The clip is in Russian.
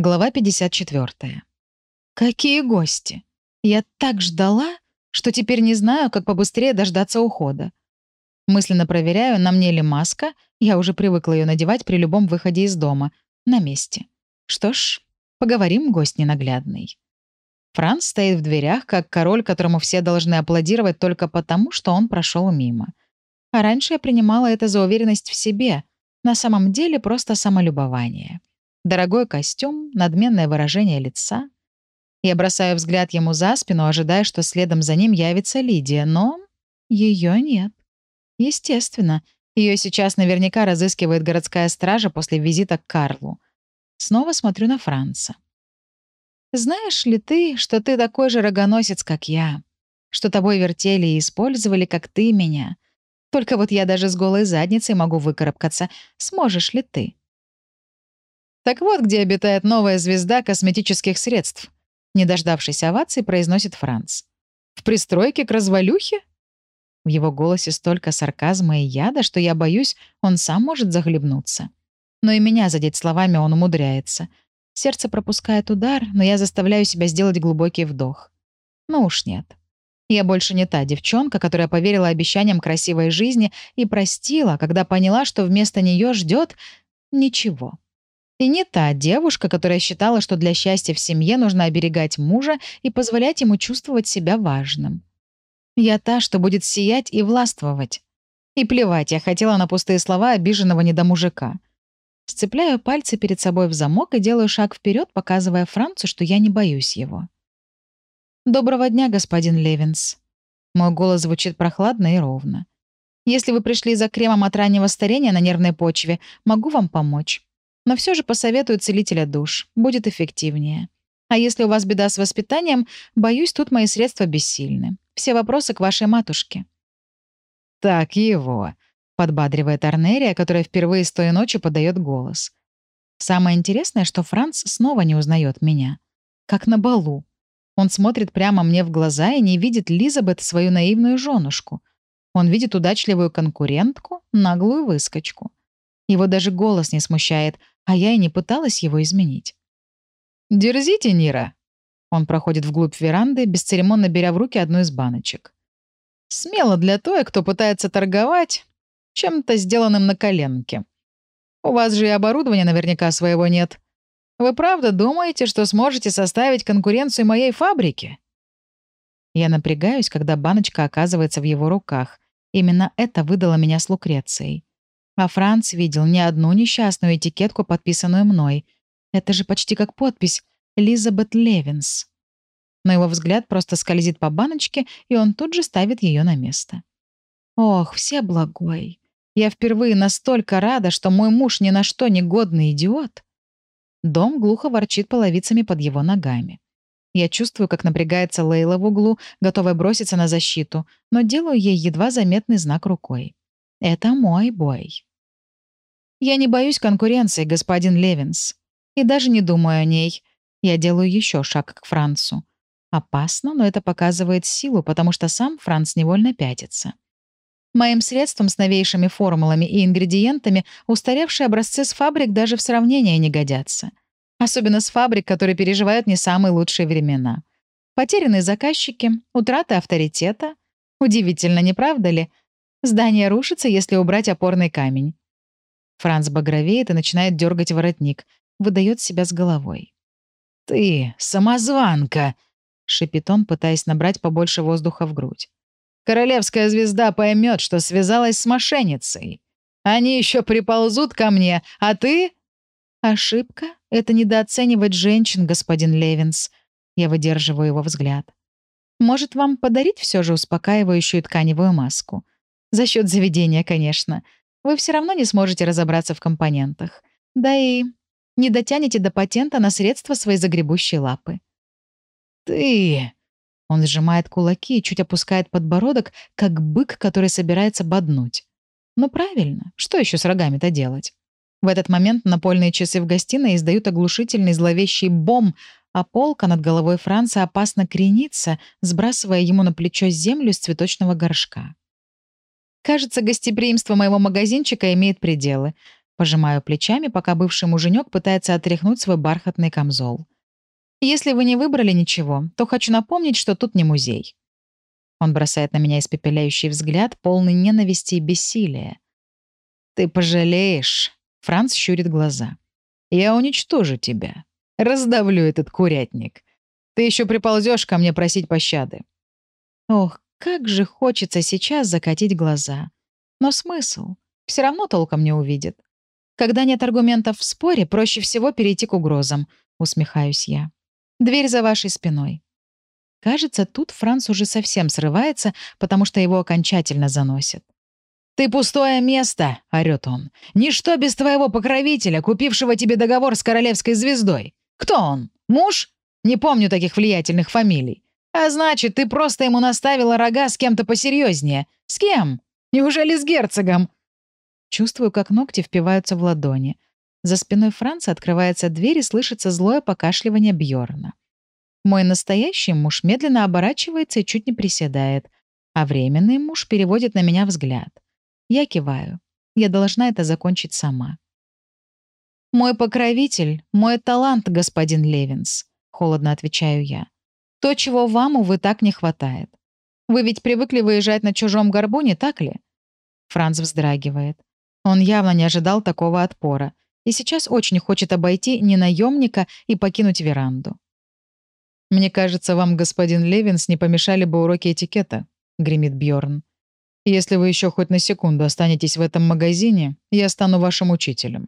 Глава 54. Какие гости! Я так ждала, что теперь не знаю, как побыстрее дождаться ухода. Мысленно проверяю, на мне ли маска, я уже привыкла ее надевать при любом выходе из дома, на месте. Что ж, поговорим, гость ненаглядный. Франц стоит в дверях, как король, которому все должны аплодировать только потому, что он прошел мимо. А раньше я принимала это за уверенность в себе, на самом деле просто самолюбование. Дорогой костюм, надменное выражение лица. Я бросаю взгляд ему за спину, ожидая, что следом за ним явится Лидия, но ее нет. Естественно, ее сейчас наверняка разыскивает городская стража после визита к Карлу. Снова смотрю на Франца. «Знаешь ли ты, что ты такой же рогоносец, как я? Что тобой вертели и использовали, как ты меня? Только вот я даже с голой задницей могу выкарабкаться. Сможешь ли ты?» Так вот, где обитает новая звезда косметических средств. Не дождавшись овации, произносит Франц. В пристройке к развалюхе? В его голосе столько сарказма и яда, что я боюсь, он сам может захлебнуться. Но и меня задеть словами он умудряется. Сердце пропускает удар, но я заставляю себя сделать глубокий вдох. Ну уж нет. Я больше не та девчонка, которая поверила обещаниям красивой жизни и простила, когда поняла, что вместо нее ждет ничего. И не та девушка, которая считала, что для счастья в семье нужно оберегать мужа и позволять ему чувствовать себя важным. Я та, что будет сиять и властвовать. И плевать, я хотела на пустые слова обиженного недомужика. Сцепляю пальцы перед собой в замок и делаю шаг вперед, показывая Францу, что я не боюсь его. «Доброго дня, господин Левинс». Мой голос звучит прохладно и ровно. «Если вы пришли за кремом от раннего старения на нервной почве, могу вам помочь. Но все же посоветую целителя душ. Будет эффективнее. А если у вас беда с воспитанием, боюсь, тут мои средства бессильны. Все вопросы к вашей матушке». «Так его», — подбадривает Арнерия, которая впервые с той ночи подает голос. Самое интересное, что Франц снова не узнает меня. Как на балу. Он смотрит прямо мне в глаза и не видит Лизабет свою наивную женушку. Он видит удачливую конкурентку, наглую выскочку. Его даже голос не смущает, а я и не пыталась его изменить. «Дерзите, Нира!» Он проходит вглубь веранды, бесцеремонно беря в руки одну из баночек. «Смело для той, кто пытается торговать чем-то сделанным на коленке. У вас же и оборудования наверняка своего нет. Вы правда думаете, что сможете составить конкуренцию моей фабрике?» Я напрягаюсь, когда баночка оказывается в его руках. Именно это выдало меня с Лукрецией. А Франц видел не одну несчастную этикетку, подписанную мной. Это же почти как подпись «Элизабет Левинс». Но его взгляд просто скользит по баночке, и он тут же ставит ее на место. Ох, все благой. Я впервые настолько рада, что мой муж ни на что не годный идиот. Дом глухо ворчит половицами под его ногами. Я чувствую, как напрягается Лейла в углу, готовая броситься на защиту, но делаю ей едва заметный знак рукой. Это мой бой. Я не боюсь конкуренции, господин Левинс. И даже не думаю о ней. Я делаю еще шаг к Францу. Опасно, но это показывает силу, потому что сам Франц невольно пятится. Моим средством с новейшими формулами и ингредиентами устаревшие образцы с фабрик даже в сравнение не годятся. Особенно с фабрик, которые переживают не самые лучшие времена. Потерянные заказчики, утрата авторитета. Удивительно, не правда ли? Здание рушится, если убрать опорный камень. Франц багровеет и начинает дергать воротник. Выдает себя с головой. «Ты самозванка!» — шипит он, пытаясь набрать побольше воздуха в грудь. «Королевская звезда поймет, что связалась с мошенницей. Они еще приползут ко мне, а ты...» «Ошибка — это недооценивать женщин, господин Левинс». Я выдерживаю его взгляд. «Может, вам подарить все же успокаивающую тканевую маску? За счет заведения, конечно вы все равно не сможете разобраться в компонентах. Да и не дотянете до патента на средства своей загребущей лапы. «Ты...» Он сжимает кулаки и чуть опускает подбородок, как бык, который собирается боднуть. Ну правильно, что еще с рогами-то делать? В этот момент напольные часы в гостиной издают оглушительный зловещий бом, а полка над головой Франца опасно кренится, сбрасывая ему на плечо землю с цветочного горшка. Кажется, гостеприимство моего магазинчика имеет пределы. Пожимаю плечами, пока бывший муженек пытается отряхнуть свой бархатный камзол. Если вы не выбрали ничего, то хочу напомнить, что тут не музей. Он бросает на меня испепеляющий взгляд, полный ненависти и бессилия. «Ты пожалеешь», — Франц щурит глаза. «Я уничтожу тебя. Раздавлю этот курятник. Ты еще приползешь ко мне просить пощады». Ох, как же хочется сейчас закатить глаза. Но смысл? Все равно толком не увидит. Когда нет аргументов в споре, проще всего перейти к угрозам, усмехаюсь я. Дверь за вашей спиной. Кажется, тут Франц уже совсем срывается, потому что его окончательно заносит. «Ты пустое место!» — орёт он. «Ничто без твоего покровителя, купившего тебе договор с королевской звездой. Кто он? Муж? Не помню таких влиятельных фамилий. А значит, ты просто ему наставила рога с кем-то посерьезнее. С кем? Неужели с герцогом? Чувствую, как ногти впиваются в ладони. За спиной Франца открывается дверь и слышится злое покашливание Бьорна. Мой настоящий муж медленно оборачивается и чуть не приседает, а временный муж переводит на меня взгляд. Я киваю. Я должна это закончить сама. «Мой покровитель, мой талант, господин Левинс», — холодно отвечаю я. «То, чего вам, увы, так не хватает. Вы ведь привыкли выезжать на чужом горбу, не так ли?» Франц вздрагивает. Он явно не ожидал такого отпора и сейчас очень хочет обойти ненаемника и покинуть веранду. «Мне кажется, вам, господин Левинс, не помешали бы уроки этикета», — гремит Бьорн. «Если вы еще хоть на секунду останетесь в этом магазине, я стану вашим учителем».